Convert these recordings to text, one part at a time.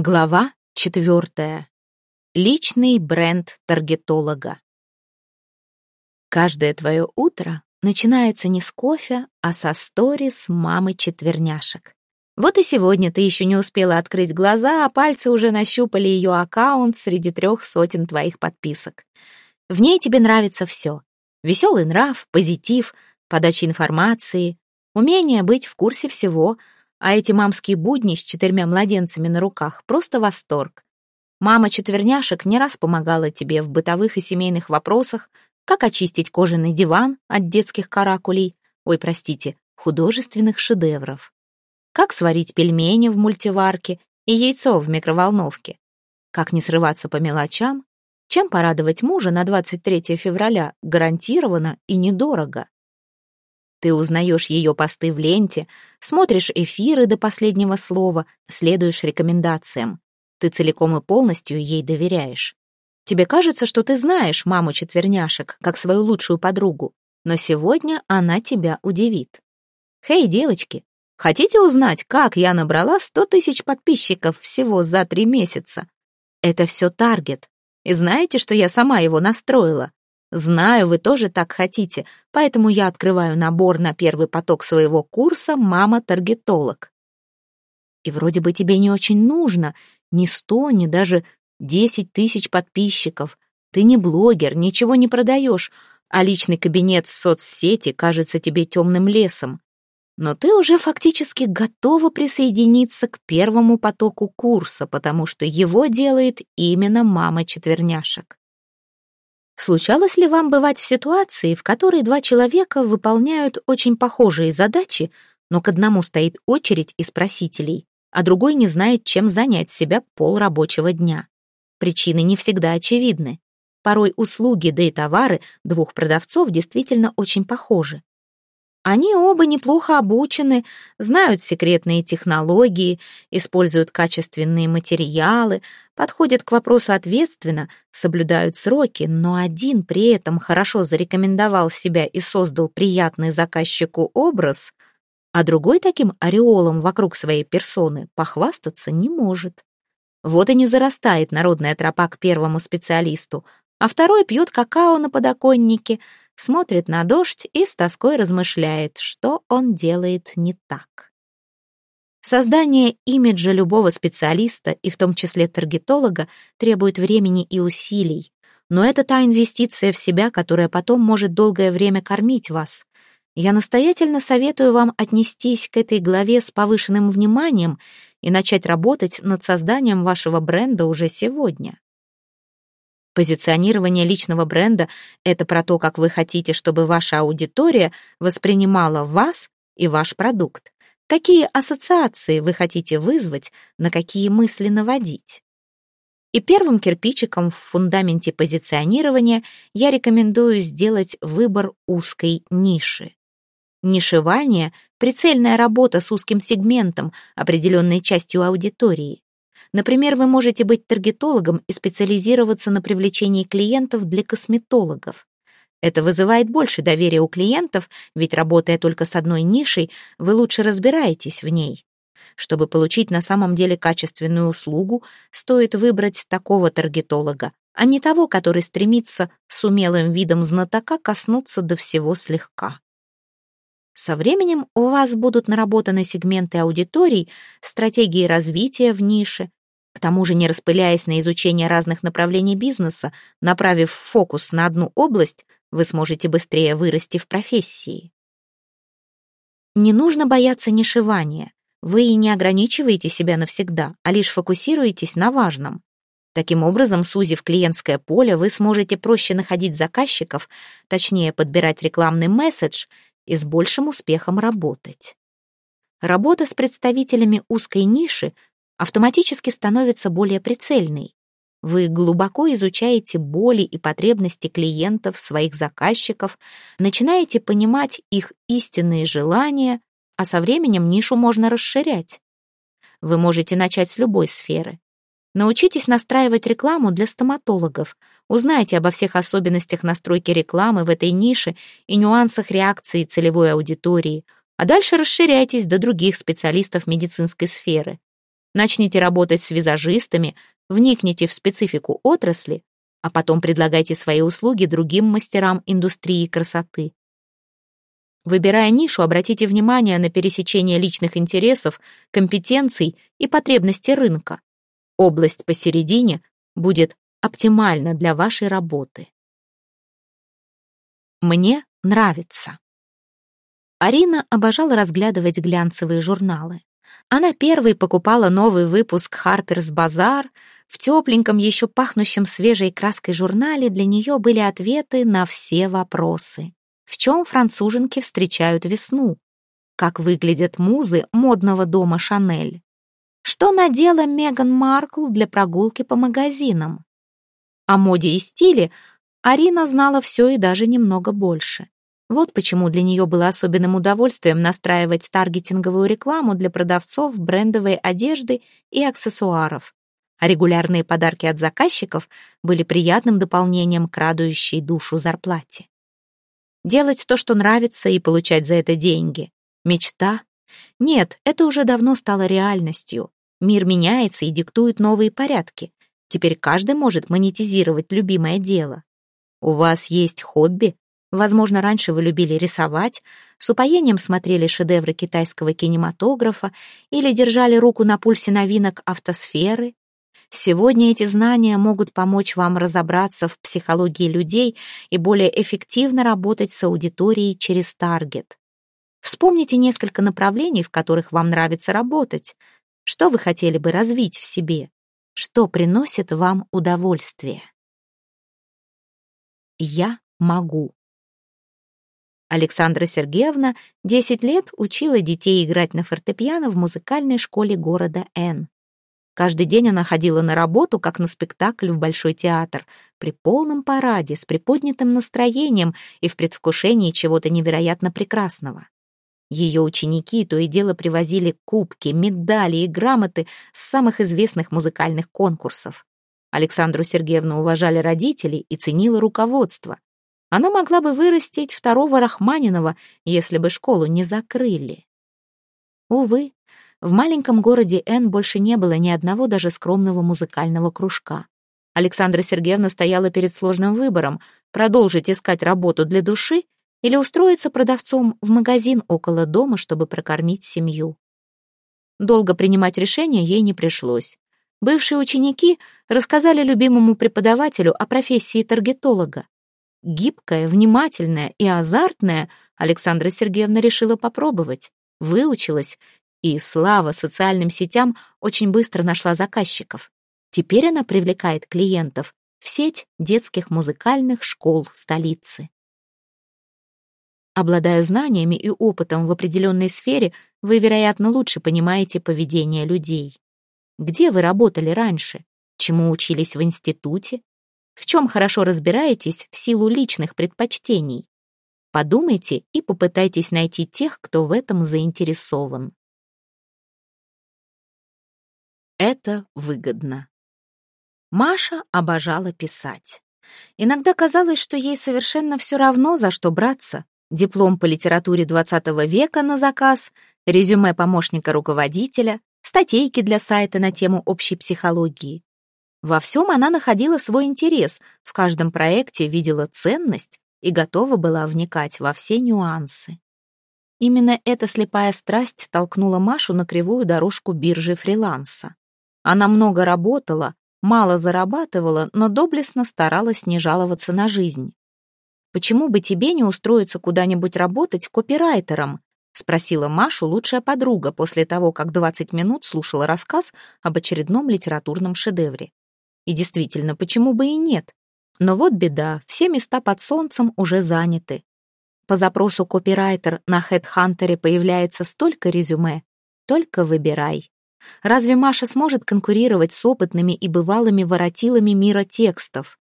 Глава четвертая. Личный бренд таргетолога. Каждое твое утро начинается не с кофе, а со сторис мамы четверняшек. Вот и сегодня ты еще не успела открыть глаза, а пальцы уже нащупали ее аккаунт среди трех сотен твоих подписок. В ней тебе нравится все. Веселый нрав, позитив, подача информации, умение быть в курсе всего — а эти мамские будни с четырьмя младенцами на руках — просто восторг. Мама четверняшек не раз помогала тебе в бытовых и семейных вопросах, как очистить кожаный диван от детских каракулей, ой, простите, художественных шедевров, как сварить пельмени в мультиварке и яйцо в микроволновке, как не срываться по мелочам, чем порадовать мужа на 23 февраля гарантированно и недорого. Ты узнаешь ее посты в ленте, смотришь эфиры до последнего слова, следуешь рекомендациям. Ты целиком и полностью ей доверяешь. Тебе кажется, что ты знаешь маму четверняшек, как свою лучшую подругу, но сегодня она тебя удивит. Хей, девочки, хотите узнать, как я набрала 100 тысяч подписчиков всего за три месяца? Это все таргет. И знаете, что я сама его настроила? Знаю, вы тоже так хотите, поэтому я открываю набор на первый поток своего курса «Мама-таргетолог». И вроде бы тебе не очень нужно ни сто, ни даже десять тысяч подписчиков. Ты не блогер, ничего не продаешь, а личный кабинет в соцсети кажется тебе темным лесом. Но ты уже фактически готова присоединиться к первому потоку курса, потому что его делает именно мама четверняшек. Случалось ли вам бывать в ситуации, в которой два человека выполняют очень похожие задачи, но к одному стоит очередь из просителей, а другой не знает, чем занять себя пол рабочего дня? Причины не всегда очевидны. Порой услуги, да и товары двух продавцов действительно очень похожи. Они оба неплохо обучены, знают секретные технологии, используют качественные материалы, подходят к вопросу ответственно, соблюдают сроки, но один при этом хорошо зарекомендовал себя и создал приятный заказчику образ, а другой таким ореолом вокруг своей персоны похвастаться не может. Вот и не зарастает народная тропа к первому специалисту, а второй пьет какао на подоконнике — смотрит на дождь и с тоской размышляет, что он делает не так. Создание имиджа любого специалиста, и в том числе таргетолога, требует времени и усилий. Но это та инвестиция в себя, которая потом может долгое время кормить вас. Я настоятельно советую вам отнестись к этой главе с повышенным вниманием и начать работать над созданием вашего бренда уже сегодня. Позиционирование личного бренда — это про то, как вы хотите, чтобы ваша аудитория воспринимала вас и ваш продукт. Какие ассоциации вы хотите вызвать, на какие мысли наводить. И первым кирпичиком в фундаменте позиционирования я рекомендую сделать выбор узкой ниши. Нишевание — прицельная работа с узким сегментом, определенной частью аудитории. Например, вы можете быть таргетологом и специализироваться на привлечении клиентов для косметологов. Это вызывает больше доверия у клиентов, ведь работая только с одной нишей, вы лучше разбираетесь в ней. Чтобы получить на самом деле качественную услугу, стоит выбрать такого таргетолога, а не того, который стремится с умелым видом знатока коснуться до всего слегка. Со временем у вас будут наработаны сегменты аудиторий, стратегии развития в нише, к тому же, не распыляясь на изучение разных направлений бизнеса, направив фокус на одну область, вы сможете быстрее вырасти в профессии. Не нужно бояться нишевания. Вы и не ограничиваете себя навсегда, а лишь фокусируетесь на важном. Таким образом, сузив клиентское поле, вы сможете проще находить заказчиков, точнее подбирать рекламный месседж и с большим успехом работать. Работа с представителями узкой ниши автоматически становится более прицельной. Вы глубоко изучаете боли и потребности клиентов, своих заказчиков, начинаете понимать их истинные желания, а со временем нишу можно расширять. Вы можете начать с любой сферы. Научитесь настраивать рекламу для стоматологов, узнайте обо всех особенностях настройки рекламы в этой нише и нюансах реакции целевой аудитории, а дальше расширяйтесь до других специалистов медицинской сферы. Начните работать с визажистами, вникните в специфику отрасли, а потом предлагайте свои услуги другим мастерам индустрии красоты. Выбирая нишу, обратите внимание на пересечение личных интересов, компетенций и потребностей рынка. Область посередине будет оптимальна для вашей работы. Мне нравится. Арина обожала разглядывать глянцевые журналы. Она первой покупала новый выпуск «Харперс Базар», в тепленьком, еще пахнущем свежей краской журнале для нее были ответы на все вопросы. В чем француженки встречают весну? Как выглядят музы модного дома Шанель? Что надела Меган Маркл для прогулки по магазинам? О моде и стиле Арина знала все и даже немного больше. Вот почему для нее было особенным удовольствием настраивать таргетинговую рекламу для продавцов брендовой одежды и аксессуаров. А регулярные подарки от заказчиков были приятным дополнением к радующей душу зарплате. Делать то, что нравится, и получать за это деньги. Мечта? Нет, это уже давно стало реальностью. Мир меняется и диктует новые порядки. Теперь каждый может монетизировать любимое дело. У вас есть хобби, Возможно, раньше вы любили рисовать, с упоением смотрели шедевры китайского кинематографа или держали руку на пульсе новинок автосферы. Сегодня эти знания могут помочь вам разобраться в психологии людей и более эффективно работать с аудиторией через таргет. Вспомните несколько направлений, в которых вам нравится работать. Что вы хотели бы развить в себе? Что приносит вам удовольствие? Я могу. Александра Сергеевна 10 лет учила детей играть на фортепиано в музыкальной школе города Н. Каждый день она ходила на работу, как на спектакль в Большой театр, при полном параде, с приподнятым настроением и в предвкушении чего-то невероятно прекрасного. Ее ученики то и дело привозили кубки, медали и грамоты с самых известных музыкальных конкурсов. Александру Сергеевну уважали родители и ценило руководство. Она могла бы вырастить второго Рахманинова, если бы школу не закрыли. Увы, в маленьком городе Н больше не было ни одного даже скромного музыкального кружка. Александра Сергеевна стояла перед сложным выбором — продолжить искать работу для души или устроиться продавцом в магазин около дома, чтобы прокормить семью. Долго принимать решение ей не пришлось. Бывшие ученики рассказали любимому преподавателю о профессии таргетолога. Гибкая, внимательная и азартная, Александра Сергеевна решила попробовать. Выучилась, и, слава социальным сетям, очень быстро нашла заказчиков. Теперь она привлекает клиентов в сеть детских музыкальных школ столицы. Обладая знаниями и опытом в определенной сфере, вы, вероятно, лучше понимаете поведение людей. Где вы работали раньше? Чему учились в институте? В чем хорошо разбираетесь в силу личных предпочтений. Подумайте и попытайтесь найти тех, кто в этом заинтересован. Это выгодно. Маша обожала писать. Иногда казалось, что ей совершенно все равно, за что браться. Диплом по литературе XX века на заказ, резюме помощника руководителя, статейки для сайта на тему общей психологии. Во всем она находила свой интерес, в каждом проекте видела ценность и готова была вникать во все нюансы. Именно эта слепая страсть толкнула Машу на кривую дорожку биржи фриланса. Она много работала, мало зарабатывала, но доблестно старалась не жаловаться на жизнь. «Почему бы тебе не устроиться куда-нибудь работать копирайтером?» — спросила Машу лучшая подруга после того, как 20 минут слушала рассказ об очередном литературном шедевре. И действительно, почему бы и нет? Но вот беда, все места под солнцем уже заняты. По запросу копирайтер на HeadHunter появляется столько резюме. Только выбирай. Разве Маша сможет конкурировать с опытными и бывалыми воротилами мира текстов?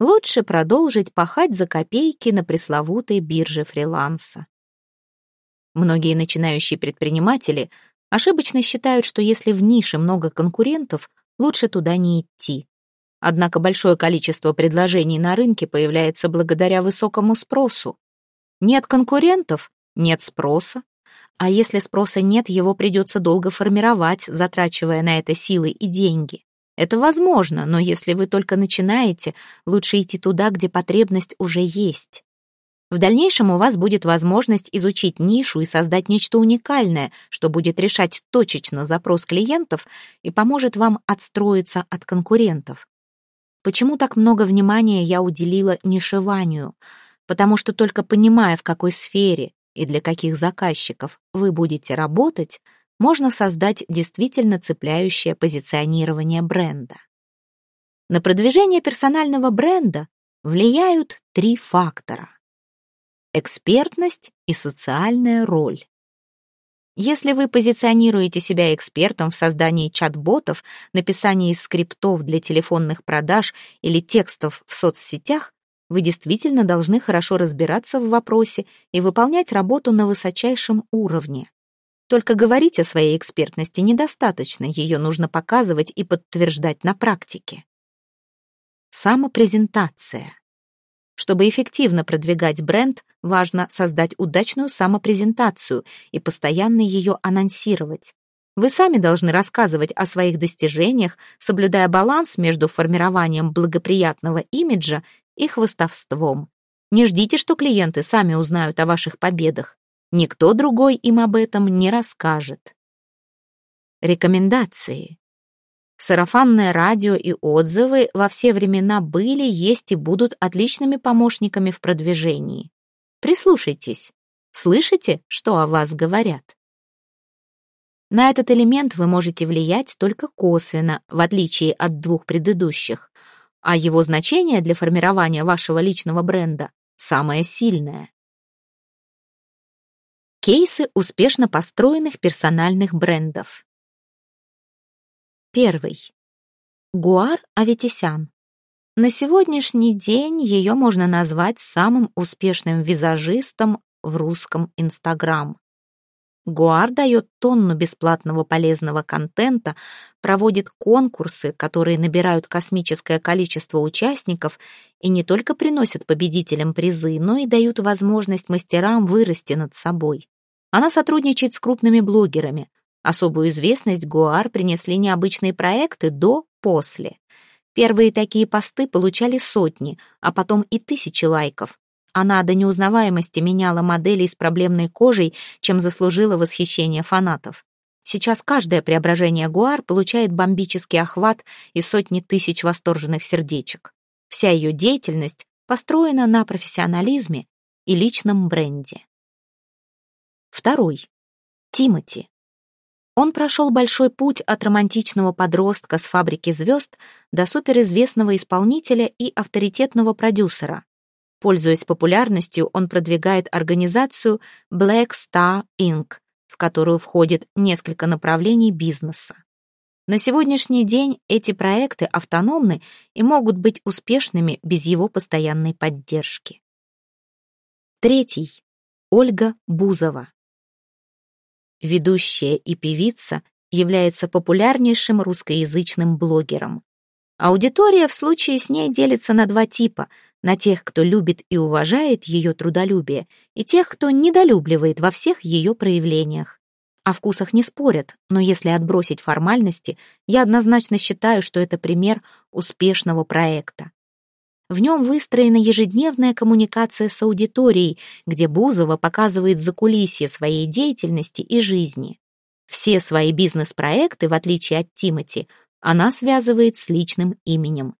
Лучше продолжить пахать за копейки на пресловутой бирже фриланса. Многие начинающие предприниматели ошибочно считают, что если в нише много конкурентов, лучше туда не идти. Однако большое количество предложений на рынке появляется благодаря высокому спросу. Нет конкурентов — нет спроса. А если спроса нет, его придется долго формировать, затрачивая на это силы и деньги. Это возможно, но если вы только начинаете, лучше идти туда, где потребность уже есть. В дальнейшем у вас будет возможность изучить нишу и создать нечто уникальное, что будет решать точечно запрос клиентов и поможет вам отстроиться от конкурентов. Почему так много внимания я уделила нишеванию? Потому что только понимая, в какой сфере и для каких заказчиков вы будете работать, можно создать действительно цепляющее позиционирование бренда. На продвижение персонального бренда влияют три фактора. Экспертность и социальная роль. Если вы позиционируете себя экспертом в создании чат-ботов, написании скриптов для телефонных продаж или текстов в соцсетях, вы действительно должны хорошо разбираться в вопросе и выполнять работу на высочайшем уровне. Только говорить о своей экспертности недостаточно, ее нужно показывать и подтверждать на практике. Самопрезентация. Чтобы эффективно продвигать бренд, важно создать удачную самопрезентацию и постоянно ее анонсировать. Вы сами должны рассказывать о своих достижениях, соблюдая баланс между формированием благоприятного имиджа и хвостовством. Не ждите, что клиенты сами узнают о ваших победах. Никто другой им об этом не расскажет. Рекомендации. Сарафанное радио и отзывы во все времена были, есть и будут отличными помощниками в продвижении. Прислушайтесь. Слышите, что о вас говорят? На этот элемент вы можете влиять только косвенно, в отличие от двух предыдущих а его значение для формирования вашего личного бренда самое сильное. Кейсы успешно построенных персональных брендов. Первый. Гуар Аветисян. На сегодняшний день ее можно назвать самым успешным визажистом в русском Инстаграм. Гуар дает тонну бесплатного полезного контента, проводит конкурсы, которые набирают космическое количество участников и не только приносят победителям призы, но и дают возможность мастерам вырасти над собой. Она сотрудничает с крупными блогерами. Особую известность Гуар принесли необычные проекты до-после. Первые такие посты получали сотни, а потом и тысячи лайков. Она до неузнаваемости меняла модели с проблемной кожей, чем заслужила восхищение фанатов. Сейчас каждое преображение Гуар получает бомбический охват и сотни тысяч восторженных сердечек. Вся ее деятельность построена на профессионализме и личном бренде. Второй. Тимати. Он прошел большой путь от романтичного подростка с фабрики звезд до суперизвестного исполнителя и авторитетного продюсера. Пользуясь популярностью, он продвигает организацию Black Star Inc., в которую входит несколько направлений бизнеса. На сегодняшний день эти проекты автономны и могут быть успешными без его постоянной поддержки. Третий. Ольга Бузова. Ведущая и певица является популярнейшим русскоязычным блогером. Аудитория в случае с ней делится на два типа — на тех, кто любит и уважает ее трудолюбие, и тех, кто недолюбливает во всех ее проявлениях. О вкусах не спорят, но если отбросить формальности, я однозначно считаю, что это пример успешного проекта. В нем выстроена ежедневная коммуникация с аудиторией, где Бузова показывает закулисье своей деятельности и жизни. Все свои бизнес-проекты, в отличие от Тимати, она связывает с личным именем.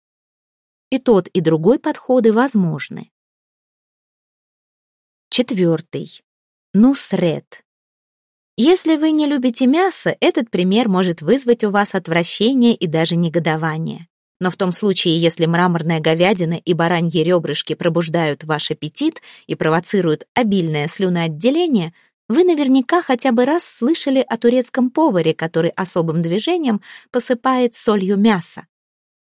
И тот, и другой подходы возможны. Четвертый. Нусред. Если вы не любите мясо, этот пример может вызвать у вас отвращение и даже негодование. Но в том случае, если мраморная говядина и бараньи ребрышки пробуждают ваш аппетит и провоцируют обильное слюноотделение, вы наверняка хотя бы раз слышали о турецком поваре, который особым движением посыпает солью мясо.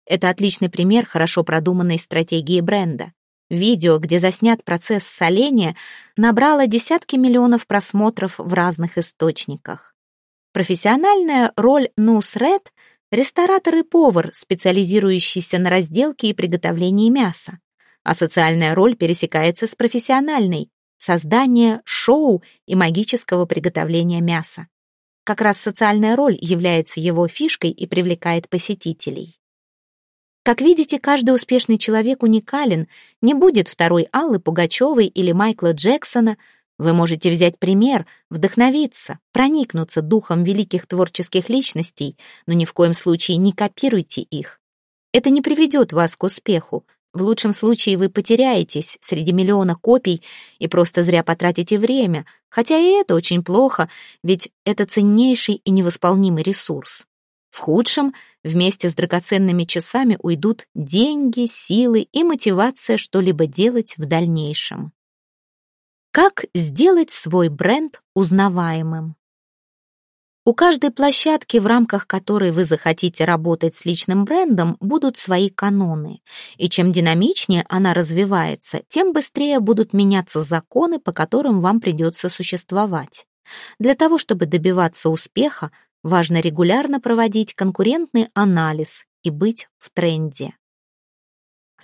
Это отличный пример хорошо продуманной стратегии бренда. Видео, где заснят процесс соления, набрало десятки миллионов просмотров в разных источниках. Профессиональная роль Нусред — ресторатор и повар, специализирующийся на разделке и приготовлении мяса. А социальная роль пересекается с профессиональной. создания шоу и магического приготовления мяса. Как раз социальная роль является его фишкой и привлекает посетителей. Как видите, каждый успешный человек уникален, не будет второй Аллы Пугачевой или Майкла Джексона. Вы можете взять пример, вдохновиться, проникнуться духом великих творческих личностей, но ни в коем случае не копируйте их. Это не приведет вас к успеху. В лучшем случае вы потеряетесь среди миллиона копий и просто зря потратите время, хотя и это очень плохо, ведь это ценнейший и невосполнимый ресурс. В худшем вместе с драгоценными часами уйдут деньги, силы и мотивация что-либо делать в дальнейшем. Как сделать свой бренд узнаваемым? У каждой площадки, в рамках которой вы захотите работать с личным брендом, будут свои каноны. И чем динамичнее она развивается, тем быстрее будут меняться законы, по которым вам придется существовать. Для того, чтобы добиваться успеха, Важно регулярно проводить конкурентный анализ и быть в тренде.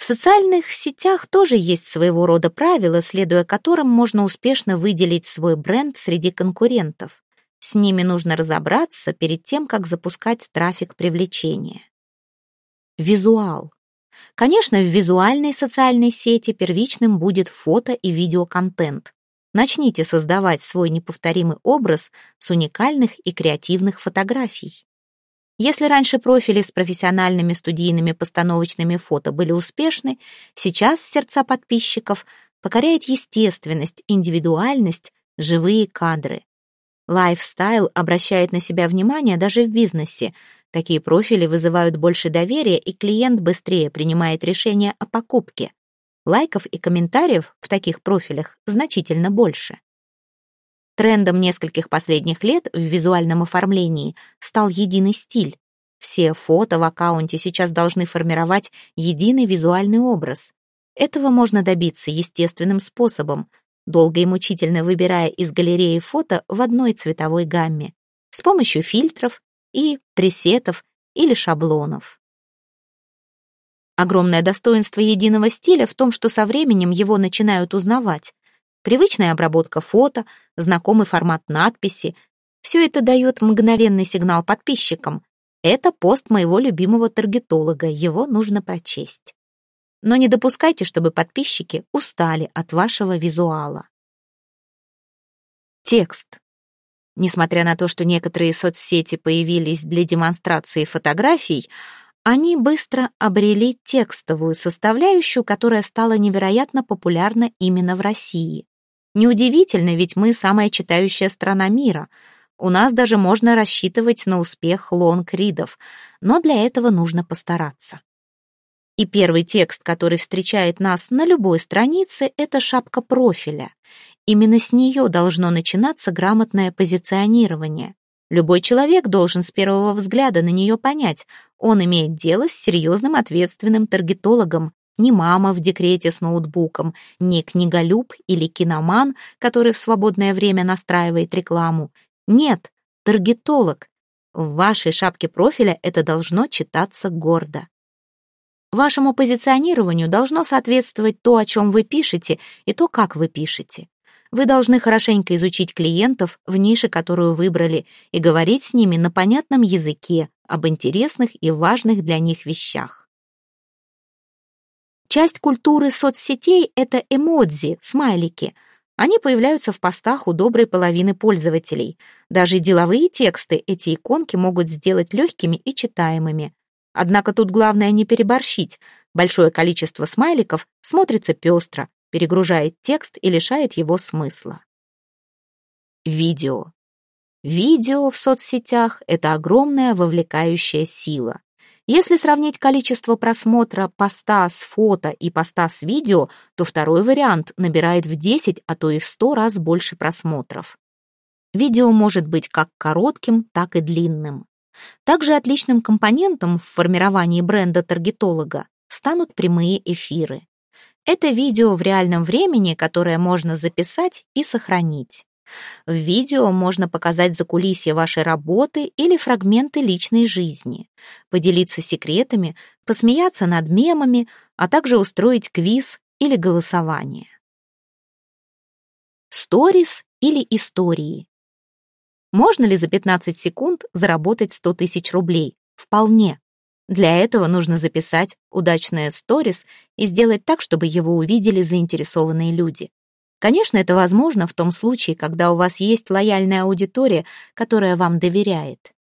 В социальных сетях тоже есть своего рода правила, следуя которым можно успешно выделить свой бренд среди конкурентов. С ними нужно разобраться перед тем, как запускать трафик привлечения. Визуал. Конечно, в визуальной социальной сети первичным будет фото и видеоконтент. Начните создавать свой неповторимый образ с уникальных и креативных фотографий. Если раньше профили с профессиональными студийными постановочными фото были успешны, сейчас сердца подписчиков покоряет естественность, индивидуальность, живые кадры. Лайфстайл обращает на себя внимание даже в бизнесе. Такие профили вызывают больше доверия, и клиент быстрее принимает решение о покупке. Лайков и комментариев в таких профилях значительно больше. Трендом нескольких последних лет в визуальном оформлении стал единый стиль. Все фото в аккаунте сейчас должны формировать единый визуальный образ. Этого можно добиться естественным способом, долго и мучительно выбирая из галереи фото в одной цветовой гамме, с помощью фильтров и пресетов или шаблонов. Огромное достоинство единого стиля в том, что со временем его начинают узнавать. Привычная обработка фото, знакомый формат надписи — все это дает мгновенный сигнал подписчикам. Это пост моего любимого таргетолога, его нужно прочесть. Но не допускайте, чтобы подписчики устали от вашего визуала. Текст. Несмотря на то, что некоторые соцсети появились для демонстрации фотографий, они быстро обрели текстовую составляющую, которая стала невероятно популярна именно в России. Неудивительно, ведь мы самая читающая страна мира. У нас даже можно рассчитывать на успех лонг-ридов, но для этого нужно постараться. И первый текст, который встречает нас на любой странице, это шапка профиля. Именно с нее должно начинаться грамотное позиционирование. Любой человек должен с первого взгляда на нее понять, он имеет дело с серьезным ответственным таргетологом, не мама в декрете с ноутбуком, не книголюб или киноман, который в свободное время настраивает рекламу. Нет, таргетолог. В вашей шапке профиля это должно читаться гордо. Вашему позиционированию должно соответствовать то, о чем вы пишете, и то, как вы пишете. Вы должны хорошенько изучить клиентов в нише, которую выбрали, и говорить с ними на понятном языке об интересных и важных для них вещах. Часть культуры соцсетей — это эмодзи, смайлики. Они появляются в постах у доброй половины пользователей. Даже деловые тексты эти иконки могут сделать легкими и читаемыми. Однако тут главное не переборщить. Большое количество смайликов смотрится пестро, перегружает текст и лишает его смысла. Видео. Видео в соцсетях — это огромная вовлекающая сила. Если сравнить количество просмотра поста с фото и поста с видео, то второй вариант набирает в 10, а то и в 100 раз больше просмотров. Видео может быть как коротким, так и длинным. Также отличным компонентом в формировании бренда таргетолога станут прямые эфиры. Это видео в реальном времени, которое можно записать и сохранить. В видео можно показать закулисье вашей работы или фрагменты личной жизни, поделиться секретами, посмеяться над мемами, а также устроить квиз или голосование. сторис или истории. Можно ли за 15 секунд заработать 100 тысяч рублей? Вполне. Для этого нужно записать удачное сторис и сделать так, чтобы его увидели заинтересованные люди. Конечно, это возможно в том случае, когда у вас есть лояльная аудитория, которая вам доверяет.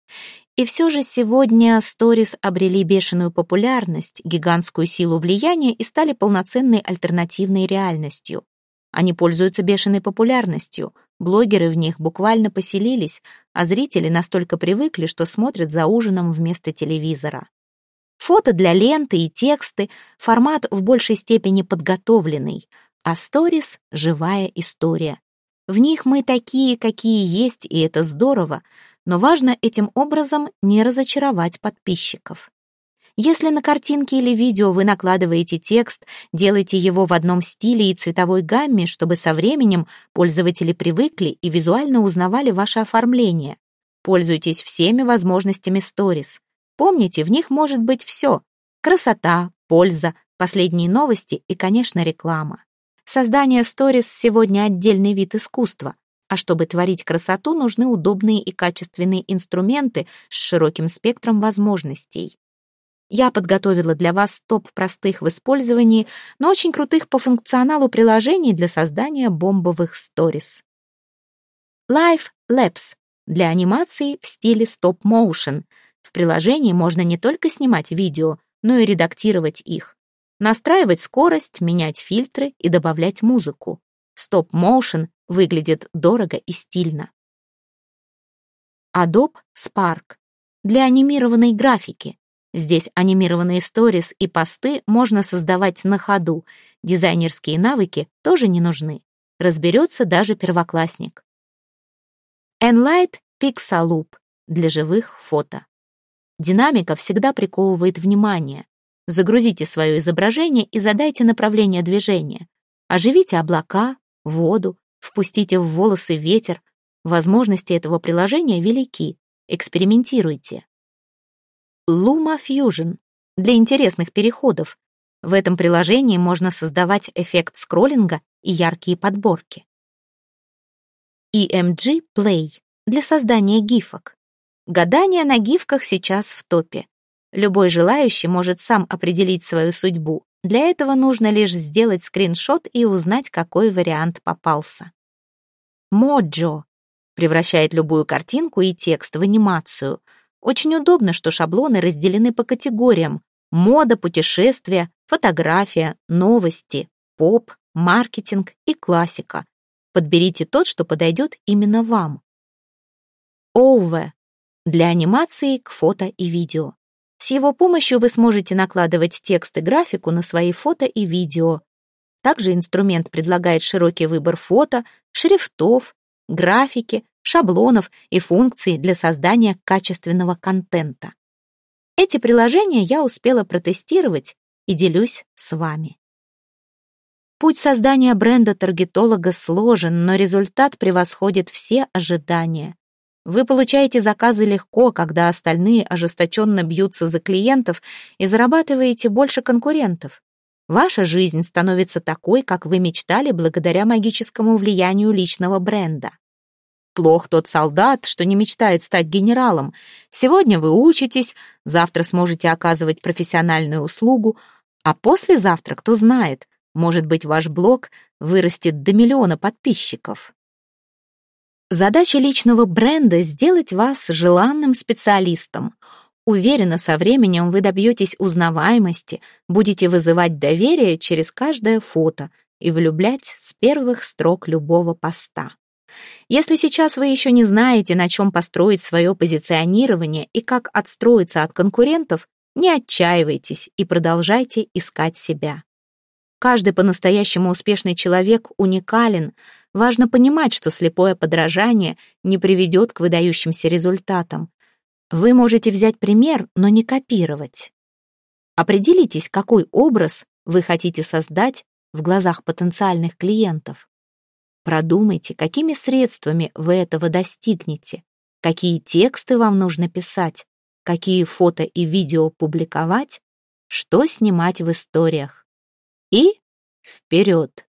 И все же сегодня сторис обрели бешеную популярность, гигантскую силу влияния и стали полноценной альтернативной реальностью. Они пользуются бешеной популярностью, блогеры в них буквально поселились, а зрители настолько привыкли, что смотрят за ужином вместо телевизора. Фото для ленты и тексты, формат в большей степени подготовленный, а сторис — живая история. В них мы такие, какие есть, и это здорово, но важно этим образом не разочаровать подписчиков. Если на картинке или видео вы накладываете текст, делайте его в одном стиле и цветовой гамме, чтобы со временем пользователи привыкли и визуально узнавали ваше оформление. Пользуйтесь всеми возможностями сторис. Помните, в них может быть все. Красота, польза, последние новости и, конечно, реклама. Создание сторис сегодня отдельный вид искусства, а чтобы творить красоту, нужны удобные и качественные инструменты с широким спектром возможностей. Я подготовила для вас топ простых в использовании, но очень крутых по функционалу приложений для создания бомбовых сторис. Live Labs для анимации в стиле стоп-моушен. В приложении можно не только снимать видео, но и редактировать их. Настраивать скорость, менять фильтры и добавлять музыку. Стоп-моушен выглядит дорого и стильно. Adobe Spark для анимированной графики. Здесь анимированные сторис и посты можно создавать на ходу. Дизайнерские навыки тоже не нужны. Разберется даже первоклассник. Enlight Pixaloop для живых фото. Динамика всегда приковывает внимание. Загрузите свое изображение и задайте направление движения. Оживите облака, воду, впустите в волосы ветер. Возможности этого приложения велики. Экспериментируйте. Luma Fusion для интересных переходов. В этом приложении можно создавать эффект скроллинга и яркие подборки. EMG Play для создания гифок. Гадание на гифках сейчас в топе. Любой желающий может сам определить свою судьбу. Для этого нужно лишь сделать скриншот и узнать, какой вариант попался. Моджо превращает любую картинку и текст в анимацию. Очень удобно, что шаблоны разделены по категориям. Мода, путешествия, фотография, новости, поп, маркетинг и классика. Подберите тот, что подойдет именно вам. Оуве для анимации к фото и видео. С его помощью вы сможете накладывать текст и графику на свои фото и видео. Также инструмент предлагает широкий выбор фото, шрифтов, графики, шаблонов и функций для создания качественного контента. Эти приложения я успела протестировать и делюсь с вами. Путь создания бренда таргетолога сложен, но результат превосходит все ожидания. Вы получаете заказы легко, когда остальные ожесточенно бьются за клиентов и зарабатываете больше конкурентов. Ваша жизнь становится такой, как вы мечтали благодаря магическому влиянию личного бренда. Плох тот солдат, что не мечтает стать генералом. Сегодня вы учитесь, завтра сможете оказывать профессиональную услугу, а послезавтра, кто знает, может быть, ваш блог вырастет до миллиона подписчиков. Задача личного бренда — сделать вас желанным специалистом. Уверена, со временем вы добьетесь узнаваемости, будете вызывать доверие через каждое фото и влюблять с первых строк любого поста. Если сейчас вы еще не знаете, на чем построить свое позиционирование и как отстроиться от конкурентов, не отчаивайтесь и продолжайте искать себя. Каждый по-настоящему успешный человек уникален. Важно понимать, что слепое подражание не приведет к выдающимся результатам. Вы можете взять пример, но не копировать. Определитесь, какой образ вы хотите создать в глазах потенциальных клиентов. Продумайте, какими средствами вы этого достигнете, какие тексты вам нужно писать, какие фото и видео публиковать, что снимать в историях и вперед!